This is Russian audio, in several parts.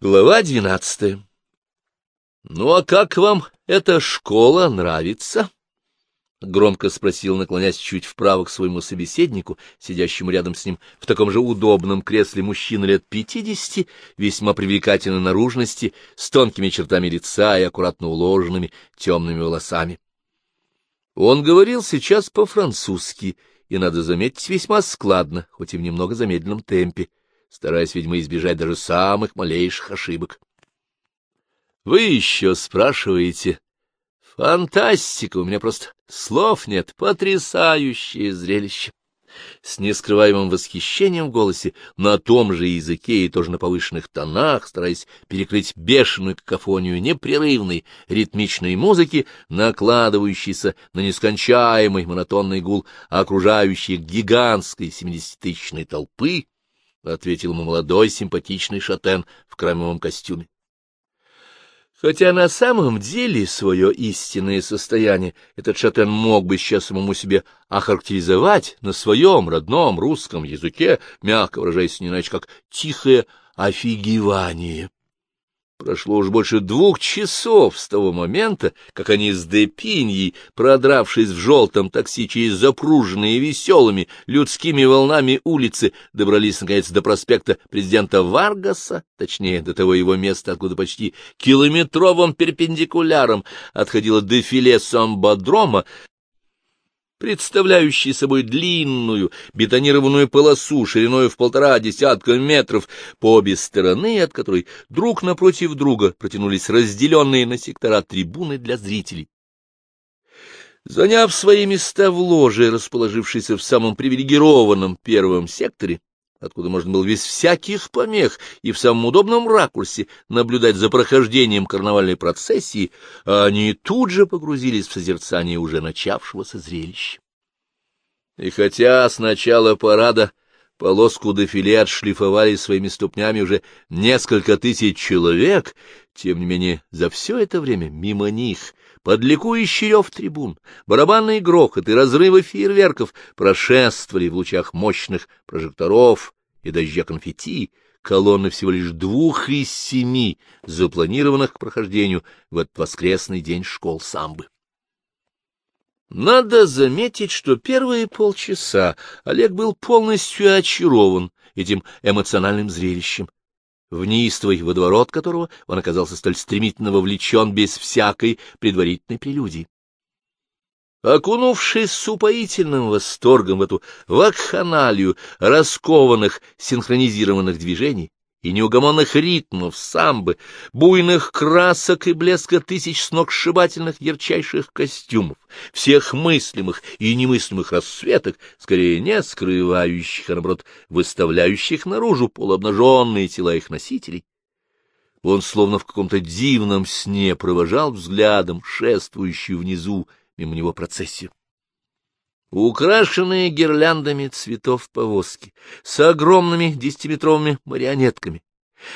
Глава двенадцатая. — Ну, а как вам эта школа нравится? — громко спросил, наклонясь чуть вправо к своему собеседнику, сидящему рядом с ним в таком же удобном кресле мужчина лет пятидесяти, весьма привлекательной наружности, с тонкими чертами лица и аккуратно уложенными темными волосами. Он говорил сейчас по-французски, и, надо заметить, весьма складно, хоть и в немного замедленном темпе стараясь, видимо, избежать даже самых малейших ошибок. — Вы еще спрашиваете? Фантастика! У меня просто слов нет. Потрясающее зрелище! С нескрываемым восхищением в голосе, на том же языке и тоже на повышенных тонах, стараясь перекрыть бешеную какофонию непрерывной ритмичной музыки, накладывающейся на нескончаемый монотонный гул окружающей гигантской семидесятитысячной толпы, — ответил ему молодой симпатичный шатен в кремовом костюме. Хотя на самом деле свое истинное состояние этот шатен мог бы сейчас самому себе охарактеризовать на своем родном русском языке, мягко выражаясь не иначе, как «тихое офигевание». Прошло уж больше двух часов с того момента, как они с Депиньей, продравшись в желтом такси через запруженные веселыми людскими волнами улицы, добрались, наконец, до проспекта президента Варгаса, точнее, до того его места, откуда почти километровым перпендикуляром отходило дефиле самбодрома, представляющий собой длинную бетонированную полосу шириной в полтора десятка метров, по обе стороны от которой друг напротив друга протянулись разделенные на сектора трибуны для зрителей. Заняв свои места в ложе, расположившейся в самом привилегированном первом секторе, откуда можно было без всяких помех и в самом удобном ракурсе наблюдать за прохождением карнавальной процессии, они тут же погрузились в созерцание уже начавшегося зрелища. И хотя с начала парада полоску дефиле отшлифовали своими ступнями уже несколько тысяч человек, тем не менее за все это время мимо них под ликующий рев трибун, барабанный грохот и разрывы фейерверков прошествовали в лучах мощных прожекторов и дождя конфетти колонны всего лишь двух из семи, запланированных к прохождению в этот воскресный день школ самбы. Надо заметить, что первые полчаса Олег был полностью очарован этим эмоциональным зрелищем, в неистовый водоворот которого он оказался столь стремительно вовлечен без всякой предварительной прелюдии. Окунувшись с упоительным восторгом в эту вакханалию раскованных синхронизированных движений, и неугомонных ритмов самбы, буйных красок и блеска тысяч сногсшибательных ярчайших костюмов, всех мыслимых и немыслимых расцветок, скорее не скрывающих, а наоборот выставляющих наружу полуобнаженные тела их носителей, он словно в каком-то дивном сне провожал взглядом шествующую внизу мимо него процессию. Украшенные гирляндами цветов повозки, с огромными десятиметровыми марионетками,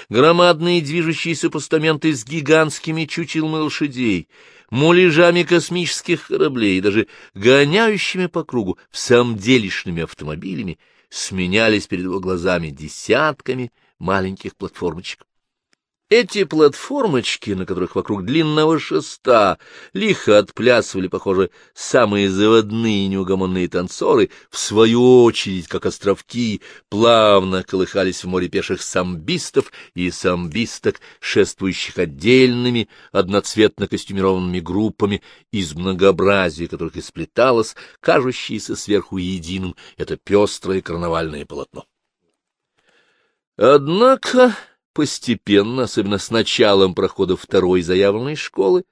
громадные движущиеся постаменты с гигантскими чучелами лошадей, муляжами космических кораблей и даже гоняющими по кругу в самом делишными автомобилями сменялись перед его глазами десятками маленьких платформочек. Эти платформочки, на которых вокруг длинного шеста лихо отплясывали, похоже, самые заводные неугомонные танцоры, в свою очередь, как островки, плавно колыхались в море пеших самбистов и самбисток, шествующих отдельными, одноцветно костюмированными группами, из многообразия которых исплеталось, кажущееся сверху единым, это пестрое карнавальное полотно. Однако... Постепенно, особенно с началом прохода второй заявленной школы,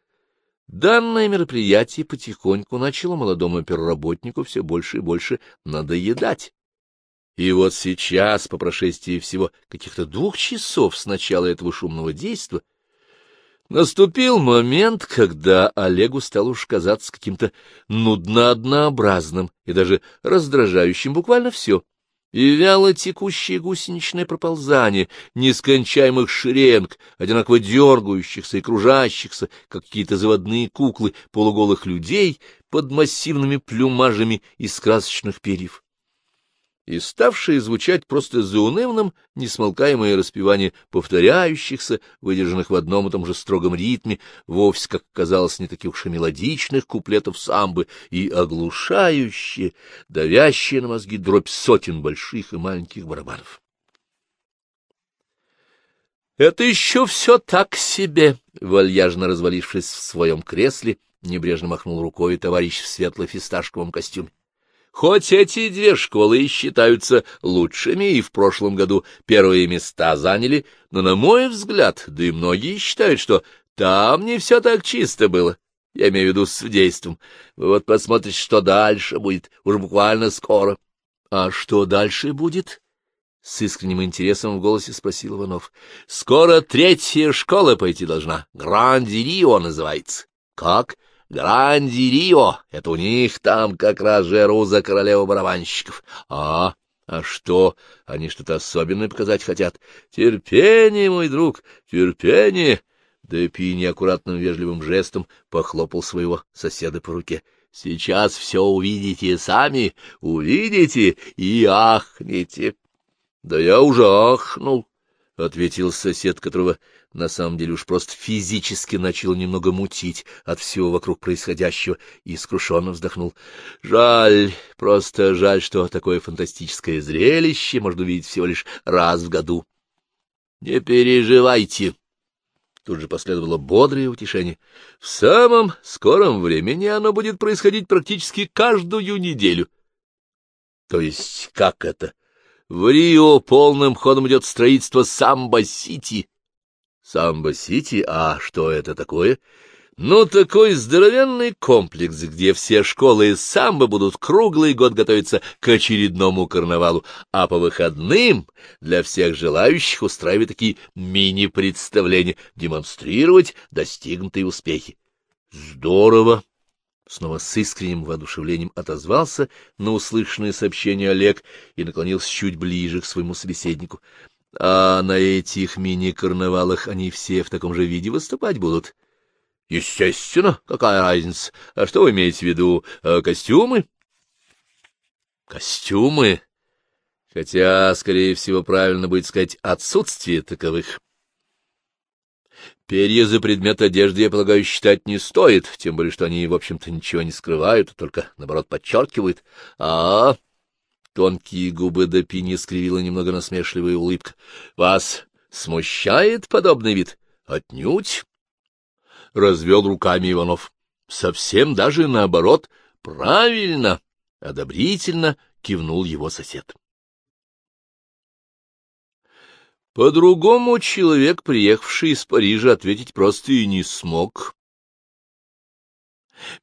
данное мероприятие потихоньку начало молодому переработнику все больше и больше надоедать. И вот сейчас, по прошествии всего каких-то двух часов с начала этого шумного действа, наступил момент, когда Олегу стало уж казаться каким-то нудно-однообразным и даже раздражающим буквально все — и вяло текущее гусеничное проползание нескончаемых шеренг, одинаково дергающихся и кружащихся, как какие-то заводные куклы полуголых людей под массивными плюмажами из красочных перьев. И ставшее звучать просто заунывным, несмолкаемое распевание повторяющихся, выдержанных в одном и том же строгом ритме, вовсе, как казалось, не таких уж и мелодичных куплетов самбы, и оглушающее, давящее на мозги дробь сотен больших и маленьких барабанов. «Это еще все так себе!» — вальяжно развалившись в своем кресле, небрежно махнул рукой товарищ в светло-фисташковом костюме. Хоть эти две школы и считаются лучшими, и в прошлом году первые места заняли, но, на мой взгляд, да и многие считают, что там не все так чисто было. Я имею в виду с действом. Вы вот посмотрите, что дальше будет, уж буквально скоро. — А что дальше будет? — с искренним интересом в голосе спросил Иванов. — Скоро третья школа пойти должна. Гранди Рио называется. — Как? — Гранди Рио, это у них там как раз Жеруза королева барабанщиков. А, а что, они что-то особенное показать хотят? Терпение, мой друг, терпение. Депи неаккуратным вежливым жестом похлопал своего соседа по руке. Сейчас все увидите сами, увидите и ахнете. Да я уже ахнул, — ответил сосед, которого на самом деле уж просто физически начал немного мутить от всего вокруг происходящего и скрушенно вздохнул. Жаль, просто жаль, что такое фантастическое зрелище можно увидеть всего лишь раз в году. — Не переживайте. Тут же последовало бодрое утешение. В самом скором времени оно будет происходить практически каждую неделю. То есть как это? В Рио полным ходом идет строительство Самбо-Сити, Самбо-Сити? А что это такое? Ну, такой здоровенный комплекс, где все школы из самбо будут круглый год готовиться к очередному карнавалу, а по выходным для всех желающих устраивать такие мини-представления, демонстрировать достигнутые успехи. Здорово! Снова с искренним воодушевлением отозвался на услышанное сообщение Олег и наклонился чуть ближе к своему собеседнику. А на этих мини-карнавалах они все в таком же виде выступать будут? Естественно, какая разница? А что вы имеете в виду? А, костюмы? Костюмы? Хотя, скорее всего, правильно будет сказать отсутствие таковых. Перья за предмет одежды, я полагаю, считать не стоит, тем более, что они, в общем-то, ничего не скрывают, а только, наоборот, подчеркивают. А, -а, -а Тонкие губы до пини скривила немного насмешливая улыбка. — Вас смущает подобный вид? — Отнюдь. Развел руками Иванов. — Совсем даже наоборот. Правильно. Одобрительно кивнул его сосед. По-другому человек, приехавший из Парижа, ответить просто и не смог.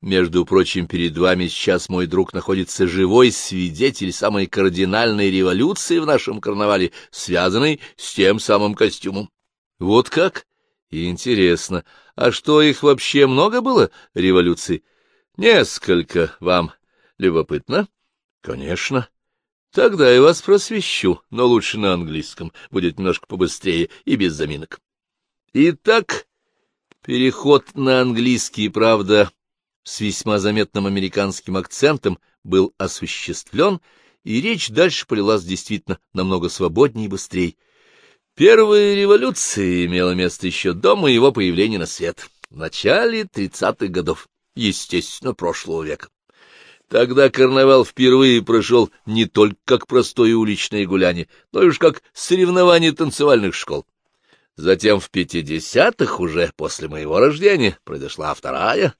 Между прочим, перед вами сейчас, мой друг, находится живой свидетель самой кардинальной революции в нашем карнавале, связанной с тем самым костюмом. Вот как? Интересно. А что, их вообще много было, революций? Несколько. Вам любопытно? Конечно. Тогда я вас просвещу, но лучше на английском. Будет немножко побыстрее и без заминок. Итак, переход на английский, правда, с весьма заметным американским акцентом был осуществлен, и речь дальше полилась действительно намного свободнее и быстрее. Первая революция имела место еще до моего появления на свет, в начале тридцатых годов, естественно, прошлого века. Тогда карнавал впервые прошел не только как простое уличное гуляние, но и уж как соревнование танцевальных школ. Затем в пятидесятых, уже после моего рождения, произошла вторая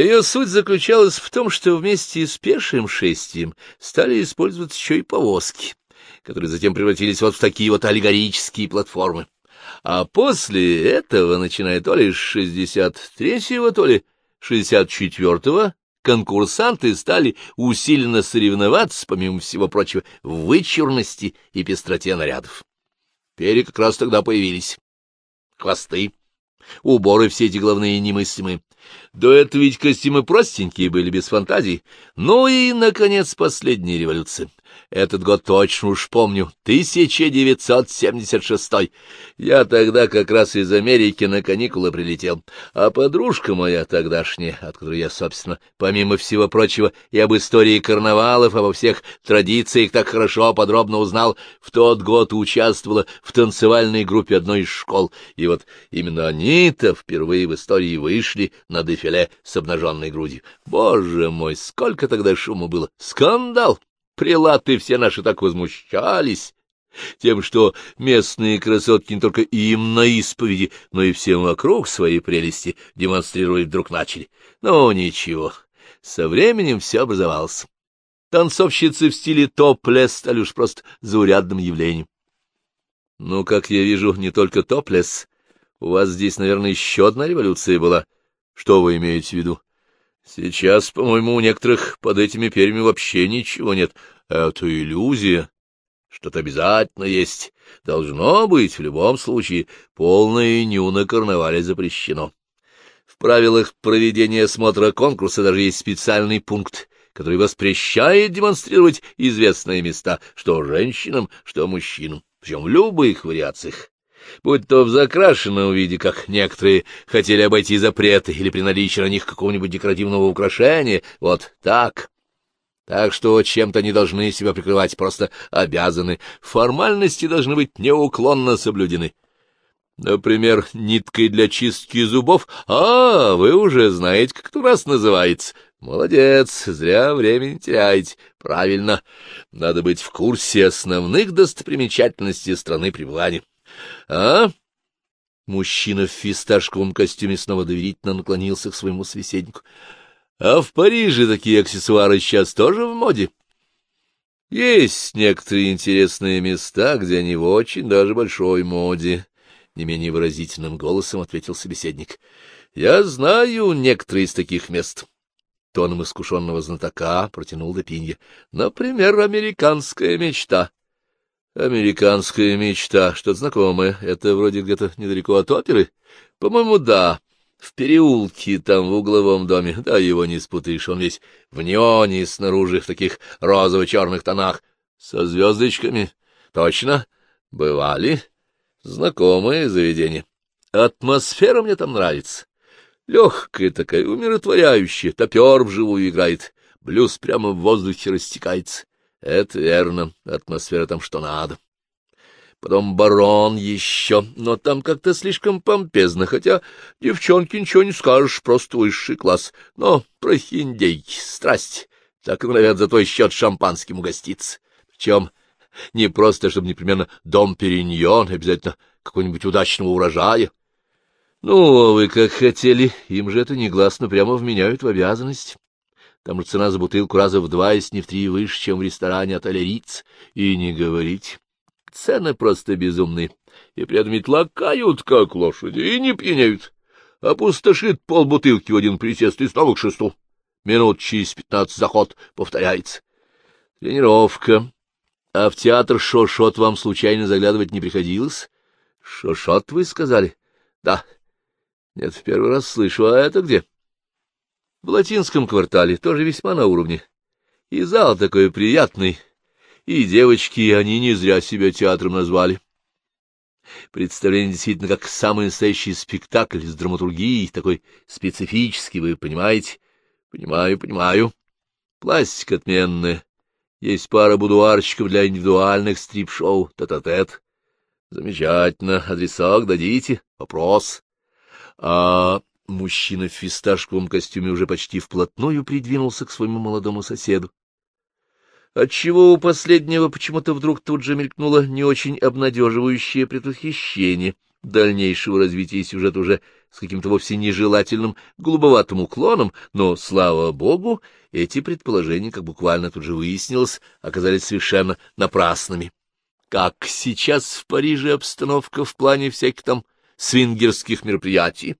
ее суть заключалась в том, что вместе с пешим шествием стали использоваться еще и повозки, которые затем превратились вот в такие вот аллегорические платформы. А после этого, начиная то ли с 63-го, то ли 64-го, конкурсанты стали усиленно соревноваться, помимо всего прочего, в вычурности и пестроте нарядов. Перья как раз тогда появились. Хвосты, уборы все эти главные немыслимые. До этого ведь костюмы простенькие были, без фантазий. Ну и, наконец, последняя революция. Этот год точно уж помню, 1976 Я тогда как раз из Америки на каникулы прилетел, а подружка моя тогдашняя, от которой я, собственно, помимо всего прочего, и об истории карнавалов, обо всех традициях так хорошо подробно узнал, в тот год участвовала в танцевальной группе одной из школ, и вот именно они-то впервые в истории вышли на дефиле с обнаженной грудью. Боже мой, сколько тогда шума было! Скандал! Прилаты все наши так возмущались тем, что местные красотки не только им на исповеди, но и всем вокруг свои прелести демонстрировать вдруг начали. Но ничего, со временем все образовалось. Танцовщицы в стиле топлес стали уж просто заурядным явлением. Ну, как я вижу, не только топлес. У вас здесь, наверное, еще одна революция была. Что вы имеете в виду? Сейчас, по-моему, у некоторых под этими перьями вообще ничего нет. Это иллюзия. Что-то обязательно есть. Должно быть, в любом случае, полное ню на карнавале запрещено. В правилах проведения осмотра конкурса даже есть специальный пункт, который воспрещает демонстрировать известные места что женщинам, что мужчинам, причем в любых вариациях будь то в закрашенном виде, как некоторые хотели обойти запреты, или при наличии на них какого-нибудь декоративного украшения, вот так. Так что чем-то они должны себя прикрывать, просто обязаны. Формальности должны быть неуклонно соблюдены. Например, ниткой для чистки зубов. А, вы уже знаете, как это у нас называется. Молодец, зря времени теряете. Правильно, надо быть в курсе основных достопримечательностей страны пребывания. А? Мужчина в фисташковом костюме снова доверительно наклонился к своему собеседнику. А в Париже такие аксессуары сейчас тоже в моде? Есть некоторые интересные места, где они в очень даже большой моде, — не менее выразительным голосом ответил собеседник. — Я знаю некоторые из таких мест. Тоном искушенного знатока протянул Допинья. Например, американская мечта. Американская мечта, что-то знакомое. Это вроде где-то недалеко от оперы? По-моему, да. В переулке, там, в угловом доме. Да, его не спутаешь, он весь в неоне снаружи, в таких розово-черных тонах. Со звездочками? Точно? Бывали? Знакомое заведение. Атмосфера мне там нравится. Легкая такая, умиротворяющая, топер вживую играет, блюз прямо в воздухе растекается. Это верно, атмосфера там что надо. Потом барон еще, но там как-то слишком помпезно, хотя девчонки ничего не скажешь, просто высший класс. Но прохиндейки, страсть, так и норовят за твой счет шампанским угоститься. Причем не просто, чтобы непременно дом Периньон, обязательно какого-нибудь удачного урожая. Ну, а вы как хотели, им же это негласно прямо вменяют в обязанность. Там же цена за бутылку раза в два, если не в три выше, чем в ресторане отеля Риц. И не говорить. Цены просто безумные. И при этом лакают, как лошади, и не пьянеют. Опустошит полбутылки в один присест и снова к шесту. Минут через пятнадцать заход повторяется. Тренировка. А в театр Шошот вам случайно заглядывать не приходилось? Шошот, вы сказали? Да. Нет, в первый раз слышу. А это где? В латинском квартале тоже весьма на уровне. И зал такой приятный, и девочки, они не зря себя театром назвали. Представление действительно как самый настоящий спектакль с драматургией, такой специфический, вы понимаете? Понимаю, понимаю. Пластика отменная. Есть пара будуарчиков для индивидуальных стрип-шоу, тет-а-тет. Замечательно. Адресок дадите? Вопрос. А Мужчина в фисташковом костюме уже почти вплотную придвинулся к своему молодому соседу. Отчего у последнего почему-то вдруг тут же мелькнуло не очень обнадеживающее предвосхищение дальнейшего развития сюжета уже с каким-то вовсе нежелательным голубоватым уклоном, но, слава богу, эти предположения, как буквально тут же выяснилось, оказались совершенно напрасными. Как сейчас в Париже обстановка в плане всяких там свингерских мероприятий?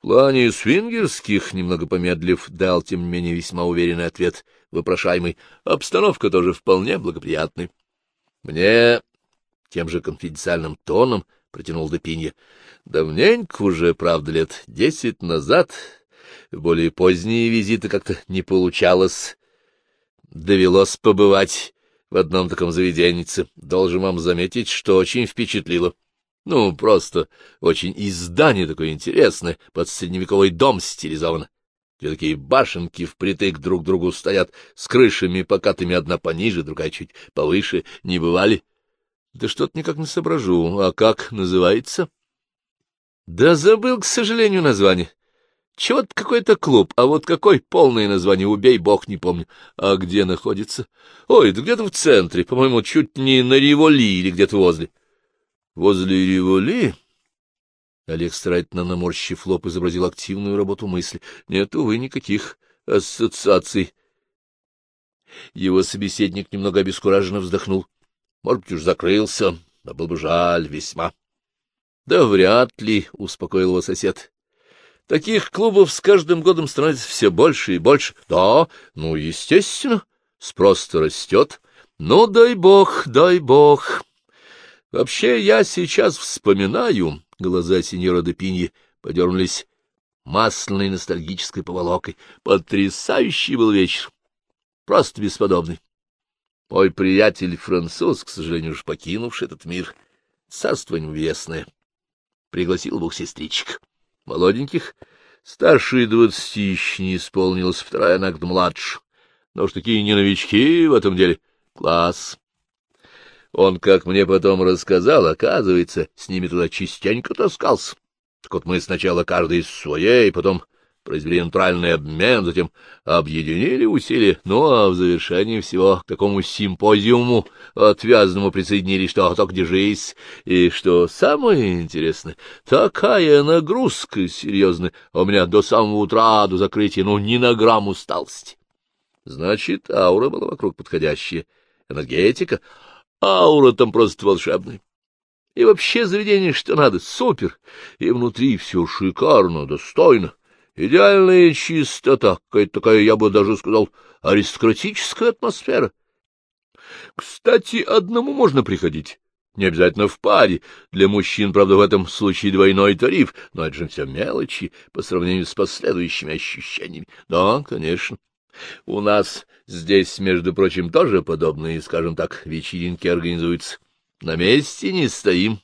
В плане свингерских, немного помедлив, дал, тем не менее, весьма уверенный ответ вопрошаемый. Обстановка тоже вполне благоприятная. Мне тем же конфиденциальным тоном протянул Депинья. Давненько уже, правда, лет десять назад, более поздние визиты как-то не получалось. Довелось побывать в одном таком заведеннице. Должен вам заметить, что очень впечатлило. Ну, просто очень издание такое интересное, под средневековый дом стилизовано, где такие башенки впритык друг к другу стоят, с крышами покатыми одна пониже, другая чуть повыше, не бывали. Да что-то никак не соображу. А как называется? Да забыл, к сожалению, название. Чего-то какой-то клуб, а вот какой полное название, убей бог, не помню. А где находится? Ой, да где-то в центре, по-моему, чуть не на Риволи или где-то возле. Возле Риволи? Олег, старательно наморщив лоб, изобразил активную работу мысли. Нет, увы, никаких ассоциаций. Его собеседник немного обескураженно вздохнул. Может быть, уж закрылся, но был бы жаль весьма. — Да вряд ли, — успокоил его сосед. — Таких клубов с каждым годом становится все больше и больше. Да, ну, естественно, спрос-то растет. Ну, дай бог, дай бог. Вообще, я сейчас вспоминаю, глаза сеньора де Пиньи подернулись масляной ностальгической поволокой. Потрясающий был вечер. Просто бесподобный. Мой приятель француз, к сожалению, уж покинувший этот мир, царство небесное, пригласил двух сестричек, молоденьких, старшие двадцати еще не исполнилось, вторая она младше, но уж такие не новички в этом деле. Класс. Он, как мне потом рассказал, оказывается, с ними туда частенько таскался. Так вот мы сначала каждый своей, потом произвели натуральный обмен, затем объединили усилия, ну а в завершении всего к такому симпозиуму отвязному присоединились, что только держись, и что самое интересное, такая нагрузка серьезная, а у меня до самого утра, до закрытия, ну, ни на грамм усталости. Значит, аура была вокруг подходящая, энергетика, аура там просто волшебная. И вообще заведение что надо, супер, и внутри все шикарно, достойно. Идеальная чистота, какая-то такая, я бы даже сказал, аристократическая атмосфера. Кстати, одному можно приходить, не обязательно в паре. Для мужчин, правда, в этом случае двойной тариф, но это же все мелочи по сравнению с последующими ощущениями. Да, конечно. У нас здесь, между прочим, тоже подобные, скажем так, вечеринки организуются. На месте не стоим.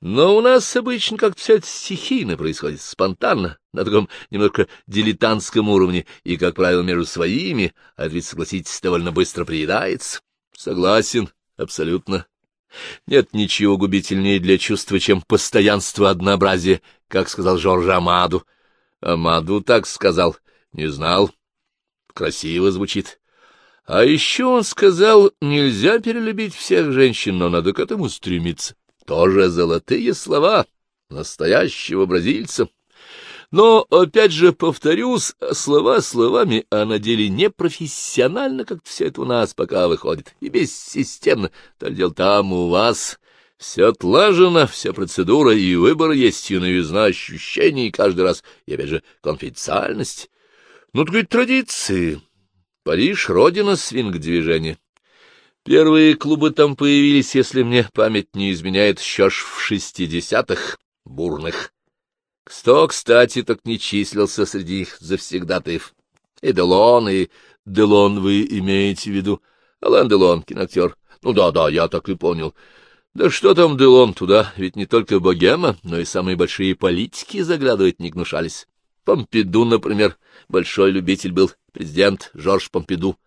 Но у нас обычно как-то все это стихийно происходит, спонтанно, на таком немножко дилетантском уровне, и, как правило, между своими, а это ведь, согласитесь, довольно быстро приедается. Согласен, абсолютно. Нет ничего губительнее для чувства, чем постоянство однообразия, как сказал Жорж Амаду. Амаду так сказал, не знал. Красиво звучит. А еще он сказал, нельзя перелюбить всех женщин, но надо к этому стремиться. Тоже золотые слова настоящего бразильца. Но, опять же, повторюсь, слова словами, а на деле не профессионально, как все это у нас пока выходит, и бессистемно. То дел там у вас все отлажено, вся процедура, и выбор есть, и новизна ощущений каждый раз, и, опять же, конфиденциальность. Ну, так ведь традиции. Париж — родина свинг-движения. Первые клубы там появились, если мне память не изменяет, еще ж в шестидесятых, бурных. Кто, кстати, так не числился среди их завсегдатаев. И Делон, и Делон вы имеете в виду. Алан Делон, киноактер. Ну да-да, я так и понял. Да что там Делон туда, ведь не только богема, но и самые большие политики заглядывать не гнушались. Помпиду, например, большой любитель был, президент Жорж Помпиду.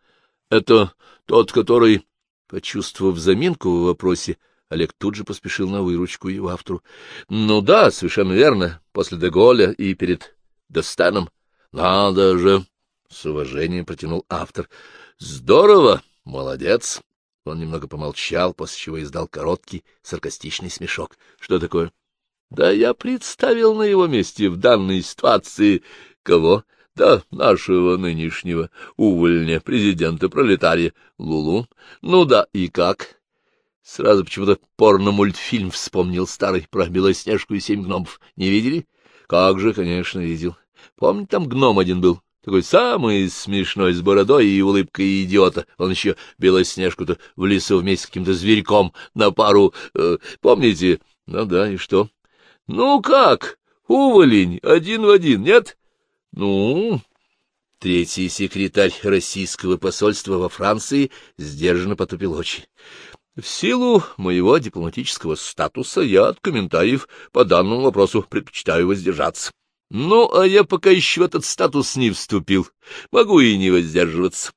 Это тот, который Почувствовав заминку в вопросе, Олег тут же поспешил на выручку его автору. — Ну да, совершенно верно, после Деголя и перед Достаном. — Надо же! — с уважением протянул автор. — Здорово! Молодец! Он немного помолчал, после чего издал короткий саркастичный смешок. — Что такое? — Да я представил на его месте в данной ситуации... Кого? — да, нашего нынешнего увольня, президента пролетария, Лулу. Ну да, и как? Сразу почему-то порно-мультфильм вспомнил старый про Белоснежку и семь гномов. Не видели? Как же, конечно, видел. Помните, там гном один был? Такой самый смешной, с бородой и улыбкой идиота. Он еще Белоснежку-то в лесу вместе с каким-то зверьком на пару... Э, помните? Ну да, и что? Ну как? Уволень, один в один, нет? Ну, Третий секретарь российского посольства во Франции сдержанно потупил очи. В силу моего дипломатического статуса я от комментариев по данному вопросу предпочитаю воздержаться. Ну, а я пока еще в этот статус не вступил, могу и не воздерживаться.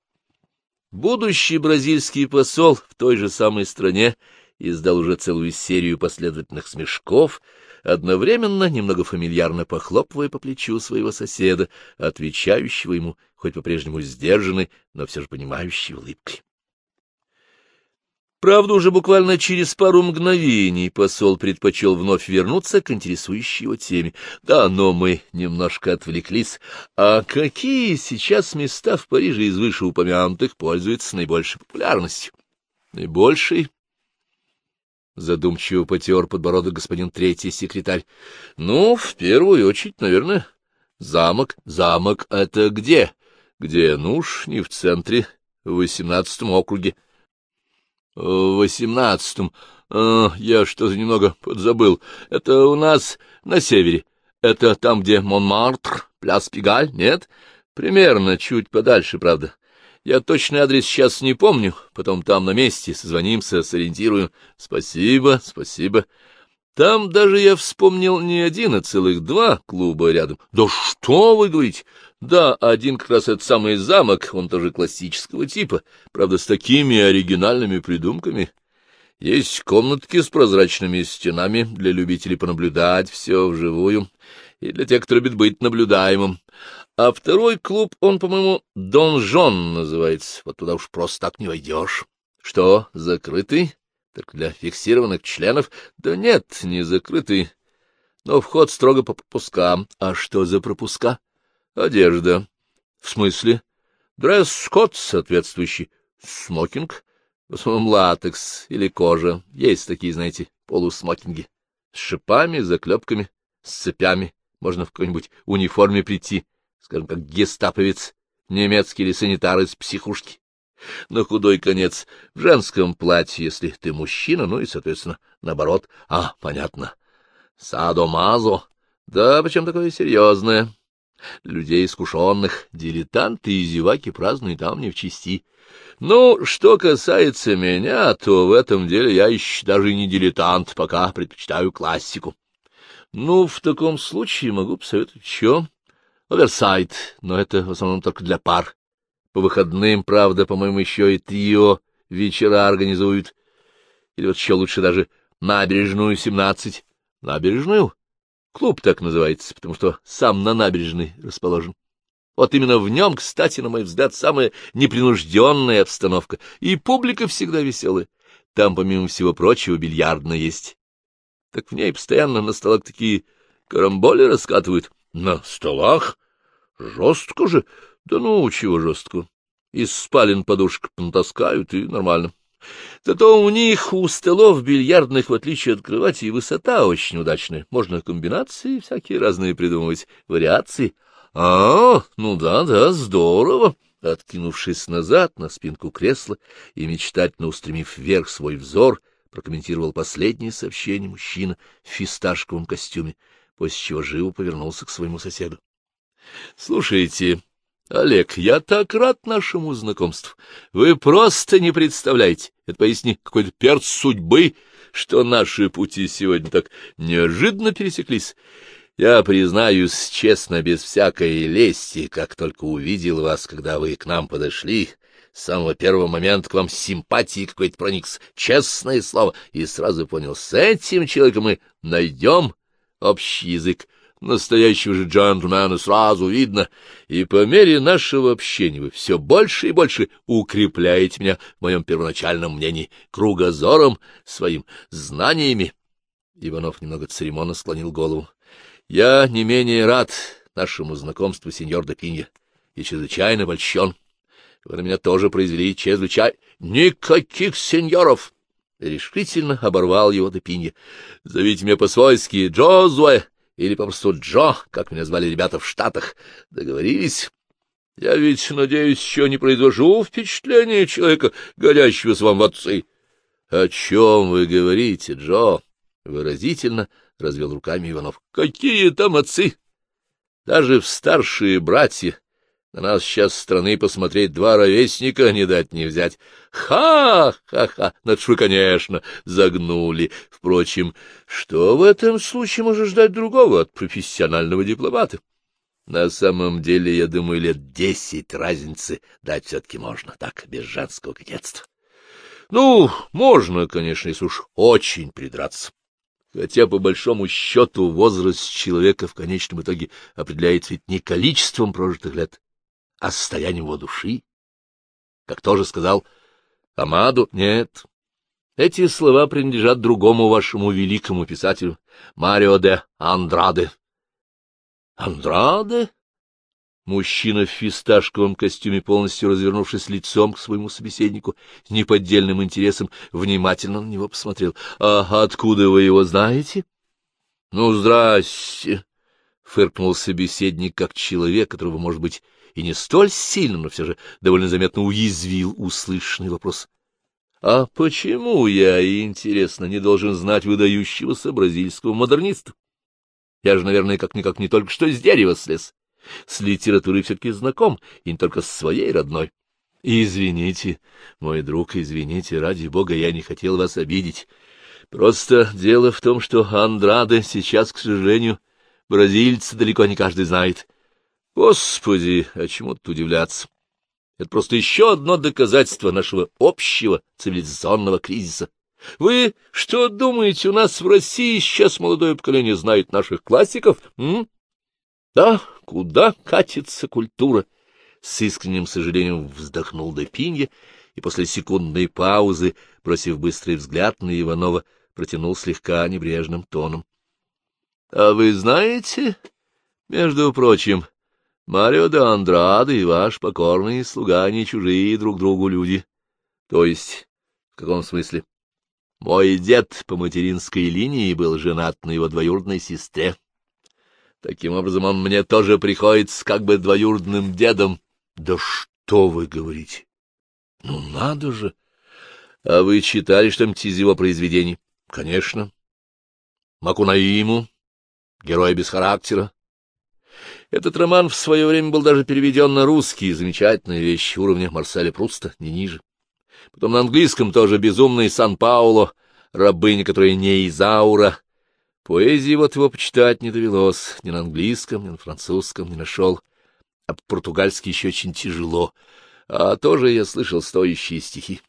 Будущий бразильский посол в той же самой стране издал уже целую серию последовательных смешков, одновременно немного фамильярно похлопывая по плечу своего соседа, отвечающего ему, хоть по-прежнему сдержанной, но все же понимающей улыбкой. Правда, уже буквально через пару мгновений посол предпочел вновь вернуться к интересующей его теме. Да, но мы немножко отвлеклись. А какие сейчас места в Париже из вышеупомянутых пользуются наибольшей популярностью? Наибольшей? Задумчиво потер подбородок господин третий секретарь. Ну, в первую очередь, наверное, замок. Замок — это где? Где? Ну уж не в центре, в восемнадцатом округе. — В восемнадцатом. А, я что-то немного подзабыл. Это у нас на севере. Это там, где Монмартр, пляс Пигаль, нет? Примерно, чуть подальше, правда. Я точный адрес сейчас не помню, потом там на месте созвонимся, сориентирую. Спасибо, спасибо. Там даже я вспомнил не один, а целых два клуба рядом. Да что вы говорите? Да, один как раз этот самый замок, он тоже классического типа, правда, с такими оригинальными придумками. Есть комнатки с прозрачными стенами для любителей понаблюдать все вживую и для тех, кто любит быть наблюдаемым. А второй клуб, он, по-моему, Донжон называется. Вот туда уж просто так не войдешь. Что, закрытый? Только для фиксированных членов? Да нет, не закрытый. Но вход строго по пропускам. А что за пропуска? Одежда. В смысле? Дресс-код соответствующий. Смокинг. В основном латекс или кожа. Есть такие, знаете, полусмокинги. С шипами, заклепками, с цепями. Можно в какой-нибудь униформе прийти, скажем, как гестаповец, немецкий или санитар из психушки. На худой конец, в женском платье, если ты мужчина, ну и, соответственно, наоборот. А, понятно. Садо-мазо. Да, причем такое серьезное людей искушенных, дилетанты и зеваки празднуют там не в чести. Ну, что касается меня, то в этом деле я еще даже не дилетант, пока предпочитаю классику. Ну, в таком случае могу посоветовать еще оверсайд, но это в основном только для пар. По выходным, правда, по-моему, еще и трио вечера организуют. Или вот еще лучше даже набережную семнадцать. Набережную? Клуб так называется, потому что сам на набережной расположен. Вот именно в нем, кстати, на мой взгляд, самая непринужденная обстановка, и публика всегда веселая. Там, помимо всего прочего, бильярдная есть. Так в ней постоянно на столах такие карамболи раскатывают. На столах? Жестко же? Да ну, чего жестко. Из спален подушек натаскают, и нормально. Зато у них, у столов бильярдных, в отличие от кровати, высота очень удачная. Можно комбинации всякие разные придумывать, вариации. А, ну да-да, здорово. Откинувшись назад на спинку кресла и мечтательно устремив вверх свой взор, прокомментировал последнее сообщение мужчина в фисташковом костюме, после чего живо повернулся к своему соседу. — Слушайте, Олег, я так рад нашему знакомству. Вы просто не представляете. Это, поясни, какой-то перц судьбы, что наши пути сегодня так неожиданно пересеклись. Я признаюсь честно, без всякой лести, как только увидел вас, когда вы к нам подошли, с самого первого момента к вам симпатии какой-то проникс, честное слово, и сразу понял, с этим человеком мы найдем общий язык. Настоящего же джентльмена сразу видно, и по мере нашего общения вы все больше и больше укрепляете меня в моем первоначальном мнении кругозором своим, знаниями. Иванов немного церемонно склонил голову. — Я не менее рад нашему знакомству, сеньор Допинья, и чрезвычайно польщен. Вы на меня тоже произвели чрезвычайно... — Никаких сеньоров! — решительно оборвал его Допинья. — Зовите меня по-свойски Джозуэ или попросту Джо, как меня звали ребята в Штатах. Договорились? Я ведь, надеюсь, еще не произвожу впечатление человека, годящегося вам в отцы. — О чем вы говорите, Джо? — выразительно развел руками Иванов. — Какие там отцы? Даже в старшие братья На нас сейчас страны посмотреть два ровесника не дать не взять. Ха-ха-ха! Ну, вы, конечно, загнули. Впрочем, что в этом случае может ждать другого от профессионального дипломата? На самом деле, я думаю, лет десять разницы дать все-таки можно, так, без женского кокетства. Ну, можно, конечно, если уж очень придраться. Хотя, по большому счету, возраст человека в конечном итоге определяется ведь не количеством прожитых лет, а состоянием его души. Как тоже сказал Амаду, нет. Эти слова принадлежат другому вашему великому писателю, Марио де Андраде. Андраде? Мужчина в фисташковом костюме, полностью развернувшись лицом к своему собеседнику, с неподдельным интересом, внимательно на него посмотрел. — А откуда вы его знаете? — Ну, здрасте, — фыркнул собеседник, как человек, которого, может быть, и не столь сильно, но все же довольно заметно уязвил услышанный вопрос. — А почему я, интересно, не должен знать выдающегося бразильского модерниста? Я же, наверное, как-никак не только что с дерева слез. С литературой все-таки знаком, и не только с своей родной. Извините, мой друг, извините, ради бога, я не хотел вас обидеть. Просто дело в том, что Андраде сейчас, к сожалению, бразильца далеко не каждый знает. Господи, а чему тут удивляться? Это просто еще одно доказательство нашего общего цивилизационного кризиса. Вы что думаете, у нас в России сейчас молодое поколение знает наших классиков? М? Да, куда катится культура? С искренним сожалением вздохнул Депинье и после секундной паузы, бросив быстрый взгляд на Иванова, протянул слегка небрежным тоном. — А вы знаете, между прочим, Марио де Андраде и ваш покорный слуга не чужие друг другу люди. То есть, в каком смысле? Мой дед по материнской линии был женат на его двоюродной сестре. Таким образом, он мне тоже приходится как бы двоюродным дедом. Да что вы говорите? Ну, надо же! А вы читали что-нибудь из его произведений? Конечно. Макунаиму, герой без характера, этот роман в свое время был даже переведен на русский, замечательная вещь уровня Марселя Пруста, не ниже. Потом на английском тоже «Безумный Сан-Пауло», «Рабыня, которая не Изаура». Поэзии вот его почитать не довелось, ни на английском, ни на французском не нашел, а по-португальски еще очень тяжело, а тоже я слышал стоящие стихи.